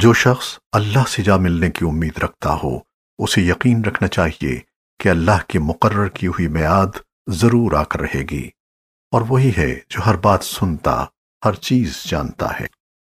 جو شخص اللہ سے جا ملنے کی امید رکھتا ہو، اسے یقین رکھنا چاہیے کہ اللہ کی مقرر کی ہوئی میعاد ضرور آ کر رہے گی۔ اور وہی ہے جو ہر بات سنتا، ہر چیز جانتا ہے۔